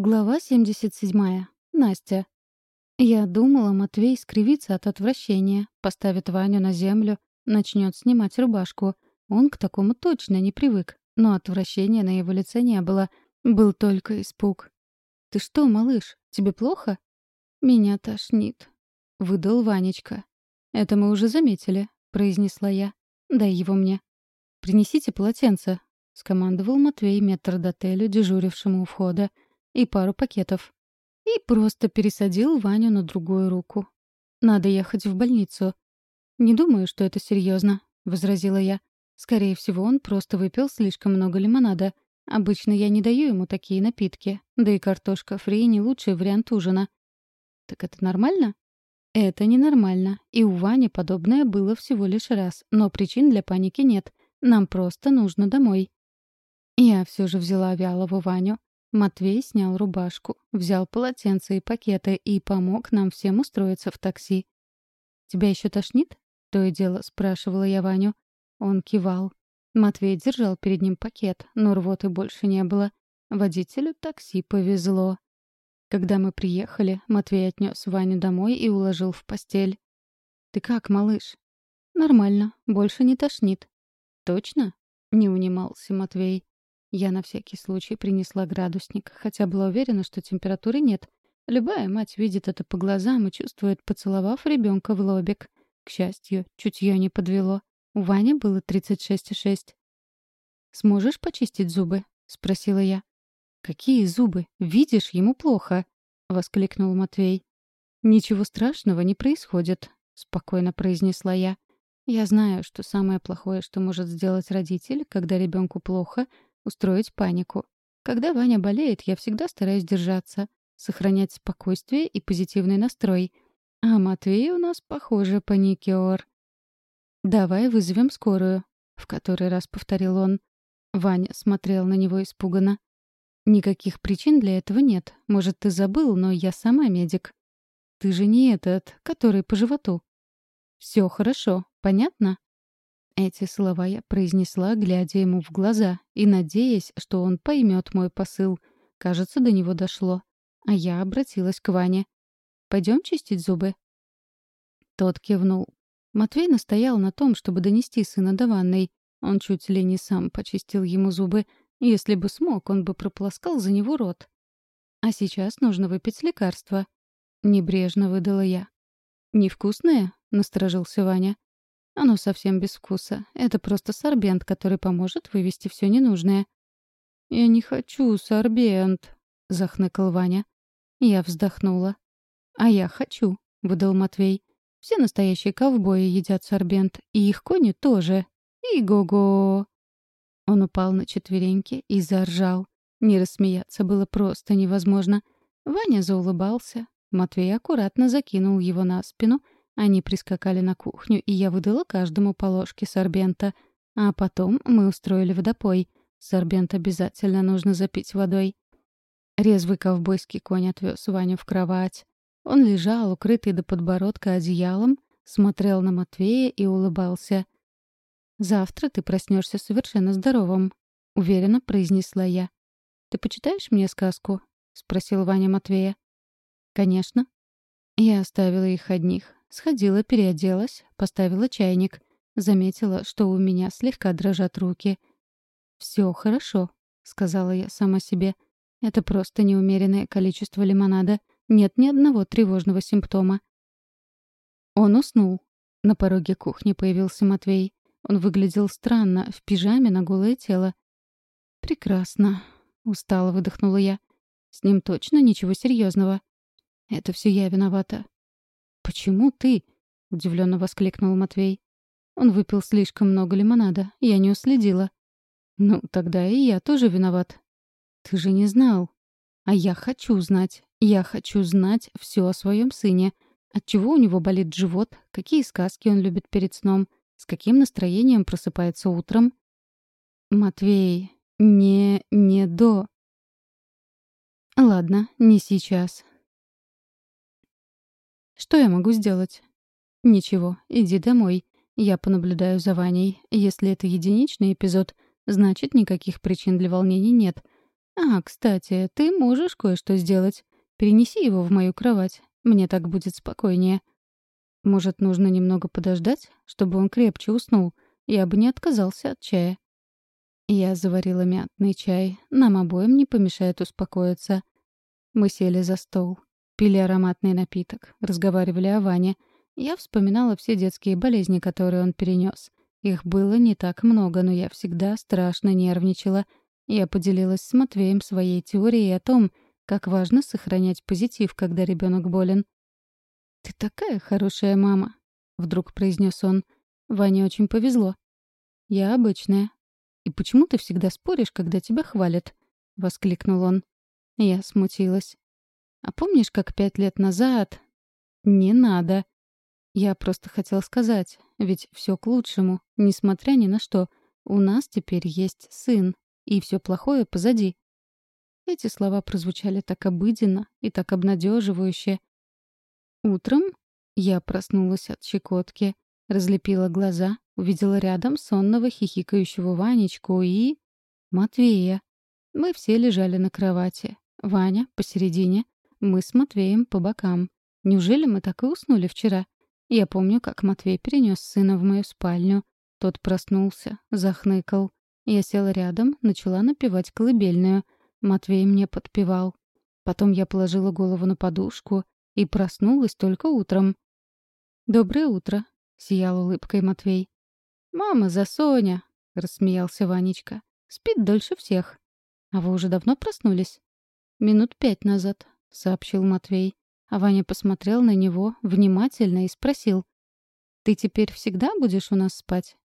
Глава 77. Настя. Я думала, Матвей скривится от отвращения, поставит Ваню на землю, начнет снимать рубашку. Он к такому точно не привык, но отвращения на его лице не было. Был только испуг. «Ты что, малыш, тебе плохо?» «Меня тошнит», — выдал Ванечка. «Это мы уже заметили», — произнесла я. «Дай его мне». «Принесите полотенце», — скомандовал Матвей метрдотелю, дежурившему у входа и пару пакетов. И просто пересадил Ваню на другую руку. «Надо ехать в больницу». «Не думаю, что это серьезно, возразила я. «Скорее всего, он просто выпил слишком много лимонада. Обычно я не даю ему такие напитки, да и картошка фри — не лучший вариант ужина». «Так это нормально?» «Это ненормально, и у Вани подобное было всего лишь раз, но причин для паники нет. Нам просто нужно домой». Я все же взяла вялого Ваню, Матвей снял рубашку, взял полотенце и пакеты и помог нам всем устроиться в такси. «Тебя еще тошнит?» — то и дело спрашивала я Ваню. Он кивал. Матвей держал перед ним пакет, но рвоты больше не было. Водителю такси повезло. Когда мы приехали, Матвей отнес Ваню домой и уложил в постель. «Ты как, малыш?» «Нормально, больше не тошнит». «Точно?» — не унимался Матвей. Я на всякий случай принесла градусник, хотя была уверена, что температуры нет. Любая мать видит это по глазам и чувствует, поцеловав ребенка в лобик. К счастью, чутье не подвело. У Вани было 36,6. «Сможешь почистить зубы?» — спросила я. «Какие зубы? Видишь, ему плохо!» — воскликнул Матвей. «Ничего страшного не происходит», — спокойно произнесла я. «Я знаю, что самое плохое, что может сделать родитель, когда ребенку плохо — устроить панику. Когда Ваня болеет, я всегда стараюсь держаться, сохранять спокойствие и позитивный настрой. А Матвей у нас, похоже, паникер. «Давай вызовем скорую», — в который раз повторил он. Ваня смотрел на него испуганно. «Никаких причин для этого нет. Может, ты забыл, но я сама медик». «Ты же не этот, который по животу». «Все хорошо, понятно?» Эти слова я произнесла, глядя ему в глаза и надеясь, что он поймет мой посыл. Кажется, до него дошло. А я обратилась к Ване. «Пойдем чистить зубы?» Тот кивнул. Матвей настоял на том, чтобы донести сына до ванной. Он чуть ли не сам почистил ему зубы. Если бы смог, он бы прополоскал за него рот. «А сейчас нужно выпить лекарство», — небрежно выдала я. «Невкусное?» — насторожился Ваня. Оно совсем без вкуса. Это просто сорбент, который поможет вывести все ненужное. «Я не хочу сорбент», — захныкал Ваня. Я вздохнула. «А я хочу», — выдал Матвей. «Все настоящие ковбои едят сорбент, и их кони тоже. И го-го!» Он упал на четвереньки и заржал. Не рассмеяться было просто невозможно. Ваня заулыбался. Матвей аккуратно закинул его на спину — они прискакали на кухню, и я выдала каждому по ложке сорбента. А потом мы устроили водопой. Сорбент обязательно нужно запить водой. Резвый ковбойский конь отвез Ваню в кровать. Он лежал, укрытый до подбородка одеялом, смотрел на Матвея и улыбался. «Завтра ты проснешься совершенно здоровым», — уверенно произнесла я. «Ты почитаешь мне сказку?» — спросил Ваня Матвея. «Конечно». Я оставила их одних. Сходила, переоделась, поставила чайник. Заметила, что у меня слегка дрожат руки. «Все хорошо», — сказала я сама себе. «Это просто неумеренное количество лимонада. Нет ни одного тревожного симптома». Он уснул. На пороге кухни появился Матвей. Он выглядел странно, в пижаме на голое тело. «Прекрасно», — устало выдохнула я. «С ним точно ничего серьезного. Это все я виновата. «Почему ты?» — удивленно воскликнул Матвей. «Он выпил слишком много лимонада. Я не уследила». «Ну, тогда и я тоже виноват». «Ты же не знал». «А я хочу знать. Я хочу знать все о своем сыне. Отчего у него болит живот, какие сказки он любит перед сном, с каким настроением просыпается утром». «Матвей, не... не до...» «Ладно, не сейчас. Что я могу сделать? Ничего, иди домой. Я понаблюдаю за Ваней. Если это единичный эпизод, значит, никаких причин для волнений нет. «А, кстати, ты можешь кое-что сделать. Перенеси его в мою кровать. Мне так будет спокойнее». «Может, нужно немного подождать, чтобы он крепче уснул? Я бы не отказался от чая». Я заварила мятный чай. Нам обоим не помешает успокоиться. Мы сели за стол. Пили ароматный напиток. Разговаривали о Ване. Я вспоминала все детские болезни, которые он перенес. Их было не так много, но я всегда страшно нервничала — я поделилась с Матвеем своей теорией о том, как важно сохранять позитив, когда ребенок болен. «Ты такая хорошая мама», — вдруг произнес он. «Ване очень повезло». «Я обычная». «И почему ты всегда споришь, когда тебя хвалят?» — воскликнул он. Я смутилась. «А помнишь, как пять лет назад...» «Не надо». Я просто хотел сказать, ведь все к лучшему, несмотря ни на что. У нас теперь есть сын, и все плохое позади. Эти слова прозвучали так обыденно и так обнадеживающе. Утром я проснулась от щекотки, разлепила глаза, увидела рядом сонного хихикающего Ванечку и... Матвея. Мы все лежали на кровати. Ваня посередине, мы с Матвеем по бокам. Неужели мы так и уснули вчера? Я помню, как Матвей перенес сына в мою спальню. Тот проснулся, захныкал. Я села рядом, начала напевать колыбельную. Матвей мне подпевал. Потом я положила голову на подушку и проснулась только утром. «Доброе утро», — сиял улыбкой Матвей. «Мама за Соня», — рассмеялся Ванечка. «Спит дольше всех». «А вы уже давно проснулись?» «Минут пять назад», — сообщил Матвей. А Ваня посмотрел на него внимательно и спросил. «Ты теперь всегда будешь у нас спать?